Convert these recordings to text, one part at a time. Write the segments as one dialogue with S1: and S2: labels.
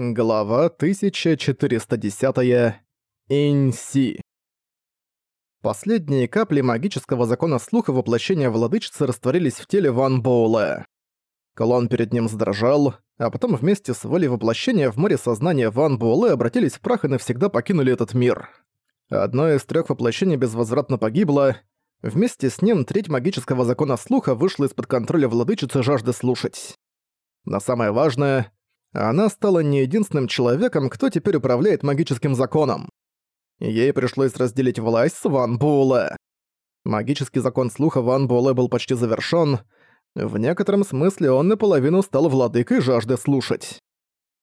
S1: Глава 1410. Инси. Последние капли магического закона слуха воплощения владычицы растворились в теле Ван Боуле. Колон перед ним задрожал, а потом вместе с волей воплощения в море сознания Ван Буэлэ обратились в прах и навсегда покинули этот мир. Одно из трех воплощений безвозвратно погибло. Вместе с ним треть магического закона слуха вышла из-под контроля владычицы жажды слушать. Но самое важное — она стала не единственным человеком, кто теперь управляет магическим законом. Ей пришлось разделить власть с Ван Буэлэ. Магический закон слуха Ван Буэлэ был почти завершён. В некотором смысле он наполовину стал владыкой жажды слушать.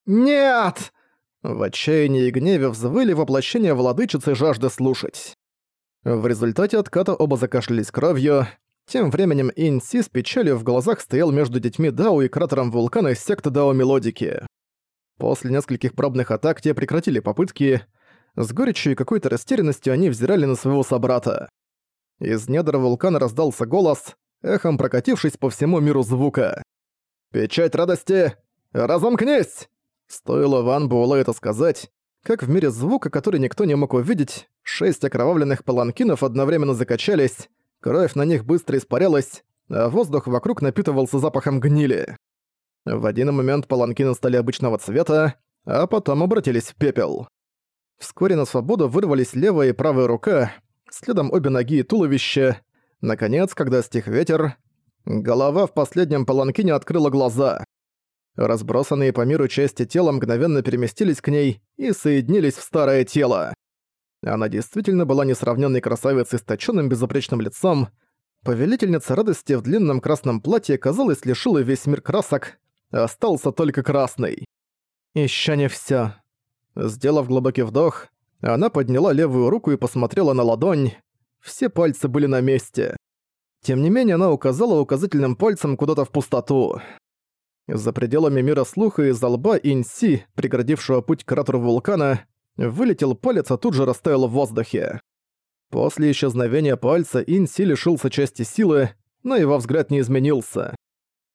S1: «Нет!» В отчаянии и гневе взвыли воплощение владычицы жажды слушать. В результате отката оба закашлялись кровью. Тем временем Инси с печалью в глазах стоял между детьми Дао и кратером вулкана из секты Дао Мелодики. После нескольких пробных атак те прекратили попытки. С горечью и какой-то растерянностью они взирали на своего собрата. Из недр вулкана раздался голос, эхом прокатившись по всему миру звука. «Печать радости! Разомкнись!» Стоило Ван Буэлэ это сказать, как в мире звука, который никто не мог увидеть, шесть окровавленных паланкинов одновременно закачались, Кровь на них быстро испарялась, а воздух вокруг напитывался запахом гнили. В один момент паланкины стали обычного цвета, а потом обратились в пепел. Вскоре на свободу вырвались левая и правая рука, следом обе ноги и туловище. Наконец, когда стих ветер, голова в последнем паланкине открыла глаза. Разбросанные по миру части тела мгновенно переместились к ней и соединились в старое тело. Она действительно была несравненной красавицей с точёным безупречным лицом. Повелительница радости в длинном красном платье, казалось, лишила весь мир красок, остался только красный. Ещё не всё. Сделав глубокий вдох, она подняла левую руку и посмотрела на ладонь. Все пальцы были на месте. Тем не менее, она указала указательным пальцем куда-то в пустоту. За пределами мира слуха из-за лба Инси, преградившего путь к кратеру вулкана, Вылетел палец, а тут же растаял в воздухе. После исчезновения пальца Инси лишился части силы, но его взгляд не изменился.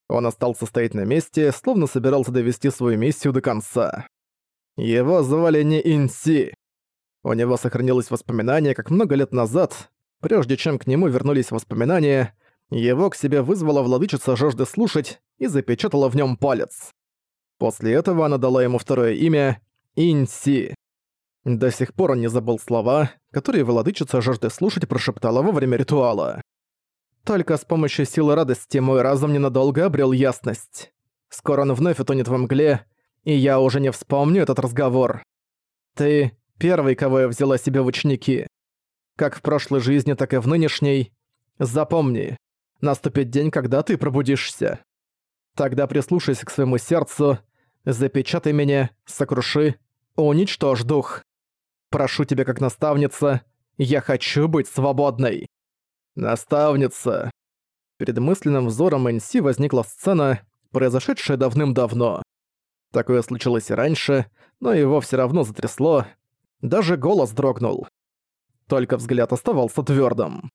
S1: Он остался стоять на месте, словно собирался довести свою миссию до конца. Его звали не Инси. У него сохранилось воспоминание, как много лет назад, прежде чем к нему вернулись воспоминания, его к себе вызвала владычица жажды слушать и запечатала в нем палец. После этого она дала ему второе имя — Инси. До сих пор он не забыл слова, которые владычица жажды слушать прошептала во время ритуала. Только с помощью силы радости мой разум ненадолго обрел ясность. Скоро он вновь утонет во мгле, и я уже не вспомню этот разговор. Ты первый, кого я взяла себе в ученики. Как в прошлой жизни, так и в нынешней. Запомни, наступит день, когда ты пробудишься. Тогда прислушайся к своему сердцу, запечатай меня, сокруши, уничтожь дух. Прошу тебя как наставница, я хочу быть свободной. Наставница. Перед мысленным взором Энси возникла сцена, произошедшая давным-давно. Такое случилось и раньше, но его все равно затрясло. Даже голос дрогнул. Только взгляд оставался твердым.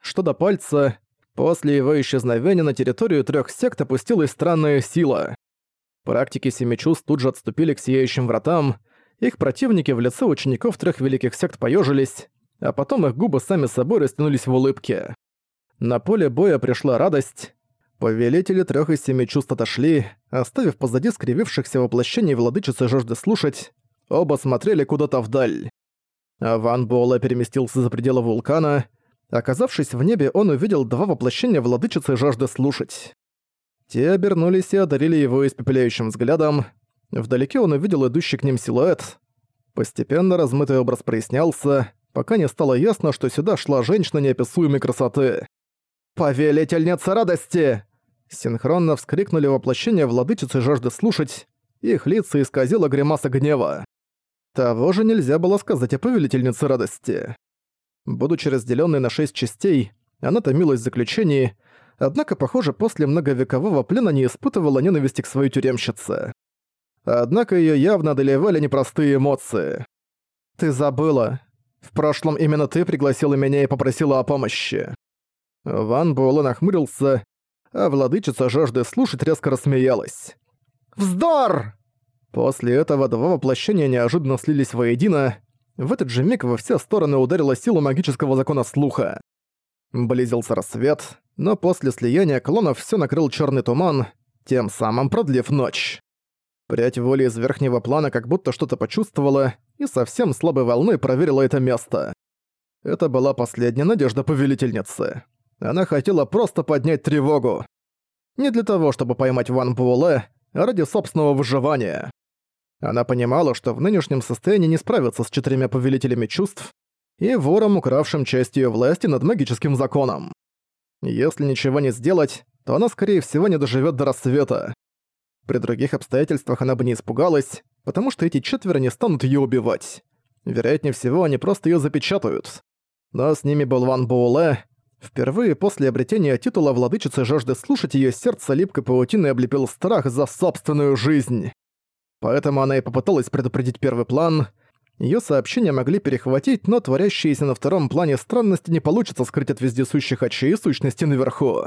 S1: Что до пальца, после его исчезновения на территорию трех сект опустилась странная сила. Практики семи чувств тут же отступили к сияющим вратам, их противники в лице учеников трех великих сект поежились, а потом их губы сами собой растянулись в улыбке. На поле боя пришла радость. Повелители трех из семи чувств отошли, оставив позади скривившихся воплощений владычицы жажды слушать, оба смотрели куда-то вдаль. А Ван Буэлэ переместился за пределы вулкана. Оказавшись в небе, он увидел два воплощения владычицы жажды слушать. Те обернулись и одарили его испепеляющим взглядом, Вдалеке он увидел идущий к ним силуэт. Постепенно размытый образ прояснялся, пока не стало ясно, что сюда шла женщина неописуемой красоты. «Повелительница радости!» Синхронно вскрикнули воплощение владычицы жажды слушать, их лица исказила гримаса гнева. Того же нельзя было сказать о повелительнице радости. Будучи разделенной на шесть частей, она томилась в заключении, однако, похоже, после многовекового плена не испытывала ненависти к своей тюремщице. Однако её явно одолевали непростые эмоции. «Ты забыла. В прошлом именно ты пригласила меня и попросила о помощи». Ван Буэлэ нахмурился, а владычица жажды слушать резко рассмеялась. «Вздор!» После этого два воплощения неожиданно слились воедино. В этот же миг во все стороны ударила сила магического закона слуха. Близился рассвет, но после слияния клонов все накрыл черный туман, тем самым продлив ночь. Прядь воли из верхнего плана как будто что-то почувствовала и совсем слабой волной проверила это место. Это была последняя надежда повелительницы. Она хотела просто поднять тревогу. Не для того, чтобы поймать Ван Буэлэ, а ради собственного выживания. Она понимала, что в нынешнем состоянии не справиться с четырьмя повелителями чувств и вором, укравшим часть её власти над магическим законом. Если ничего не сделать, то она, скорее всего, не доживёт до рассвета. При других обстоятельствах она бы не испугалась, потому что эти четверо не станут её убивать. Вероятнее всего, они просто её запечатают. Но с ними был Ван Буэлэ. Впервые после обретения титула владычицы жажды слушать её сердце липкой паутиной облепил страх за собственную жизнь. Поэтому она и попыталась предупредить первый план. Её сообщения могли перехватить, но творящиеся на втором плане странности не получится скрыть от вездесущих очей сущности наверху.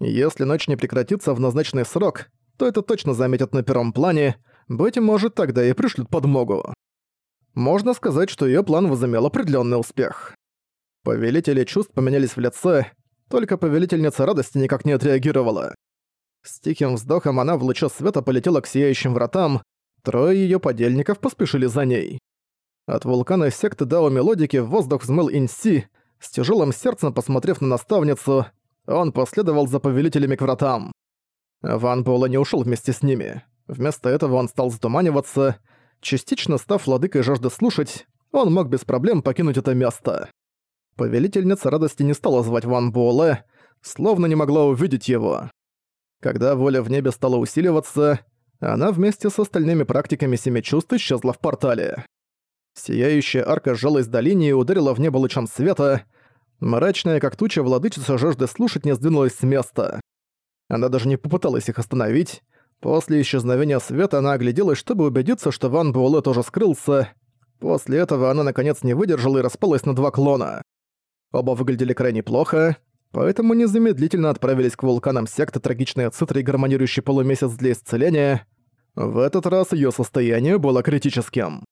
S1: Если ночь не прекратится в назначенный срок, то это точно заметят на первом плане, быть может, тогда и пришлют подмогу. Можно сказать, что её план возымел определённый успех. Повелители чувств поменялись в лице, только повелительница радости никак не отреагировала. С тихим вздохом она в луче света полетела к сияющим вратам, трое её подельников поспешили за ней. От вулкана секты Дао Мелодики в воздух взмыл Инси, с тяжелым сердцем посмотрев на наставницу, он последовал за повелителями к вратам. Ван Буэлэ не ушел вместе с ними. Вместо этого он стал затуманиваться. Частично став владыкой жажды слушать, он мог без проблем покинуть это место. Повелительница радости не стала звать Ван Буэлэ, словно не могла увидеть его. Когда воля в небе стала усиливаться, она вместе с остальными практиками семи чувств исчезла в портале. Сияющая арка сжалась до линии и ударила в небо лучом света. Мрачная, как туча, владычица жажды слушать не сдвинулась с места. Она даже не попыталась их остановить. После исчезновения света она огляделась, чтобы убедиться, что Ван Буэлэ тоже скрылся. После этого она наконец не выдержала и распалась на два клона. Оба выглядели крайне плохо, поэтому незамедлительно отправились к вулканам секты Трагичная Цитра и Гармонирующий Полумесяц для исцеления. В этот раз её состояние было критическим.